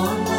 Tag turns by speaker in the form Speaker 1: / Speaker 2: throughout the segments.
Speaker 1: on.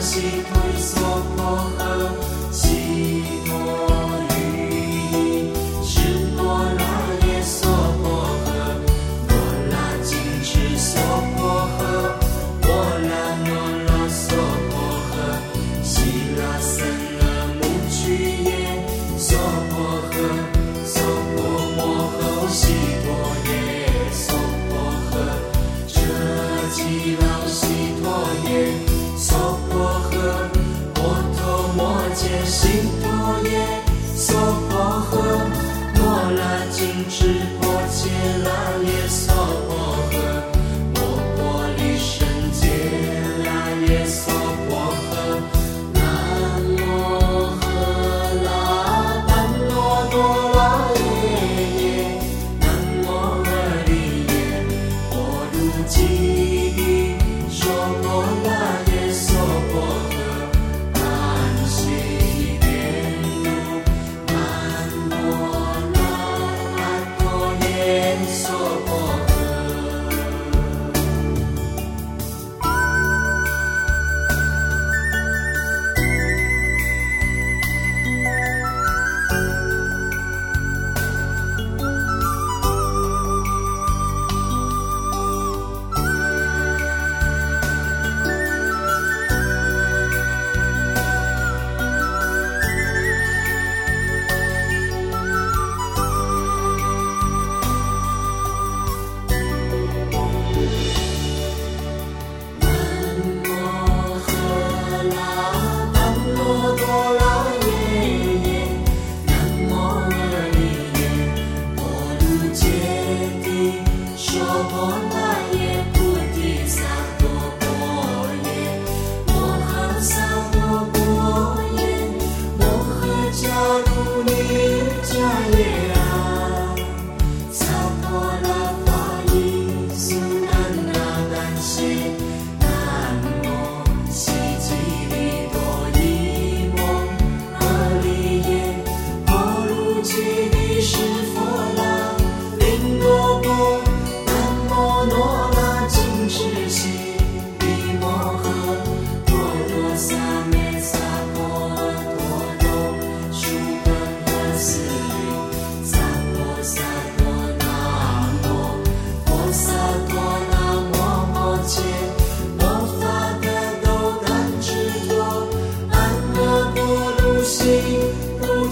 Speaker 1: mercy. 梭婆河诺了金池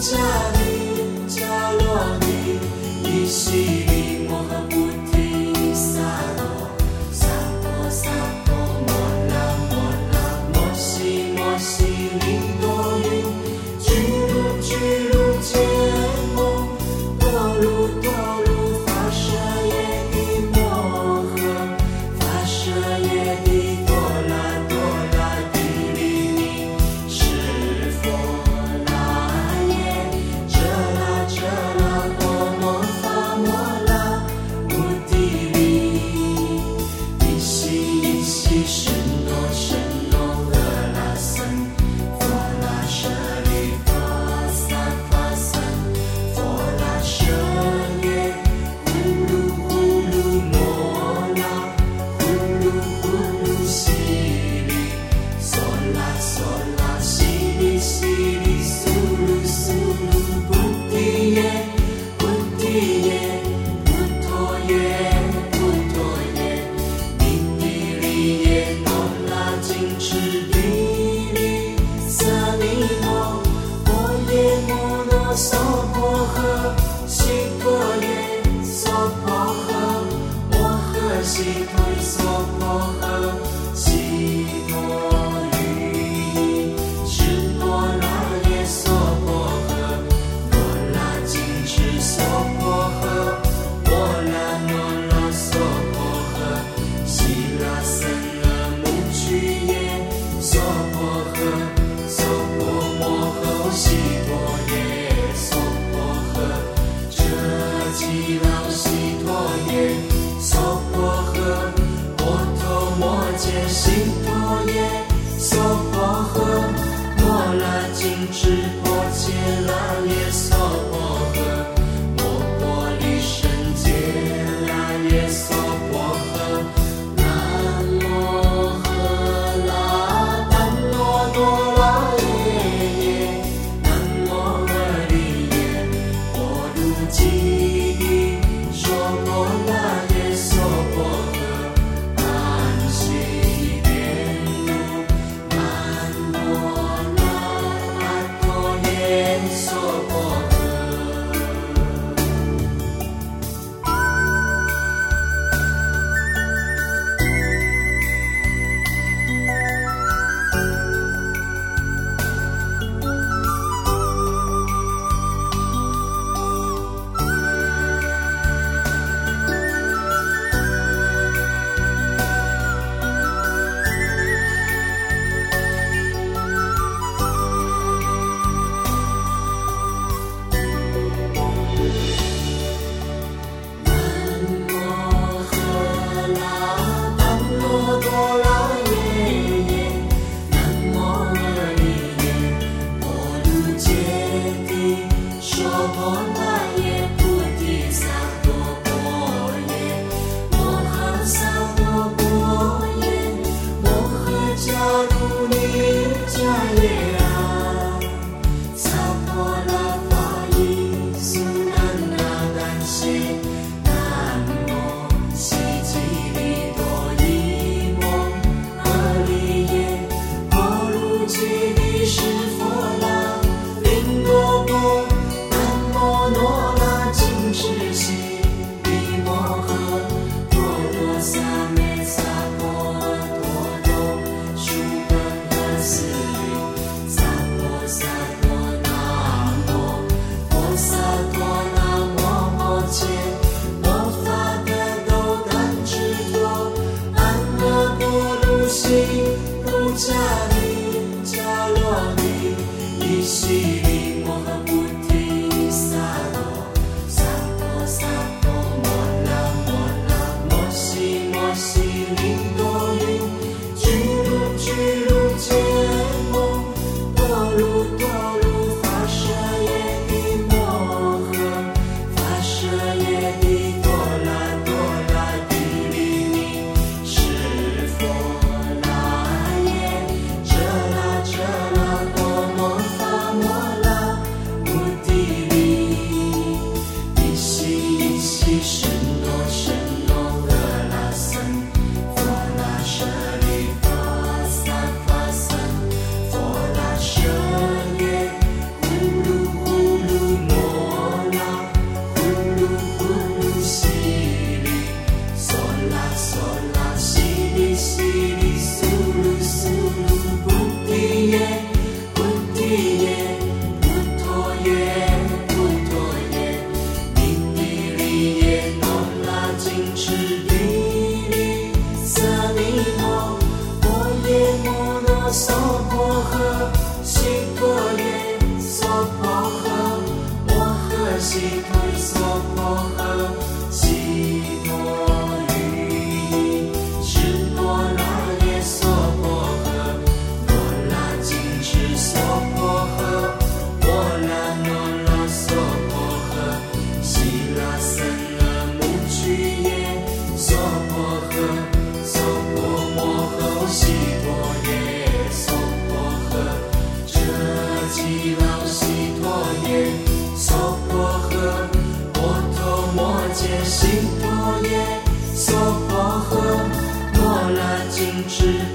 Speaker 1: time.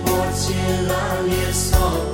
Speaker 1: 我及喇咩梭。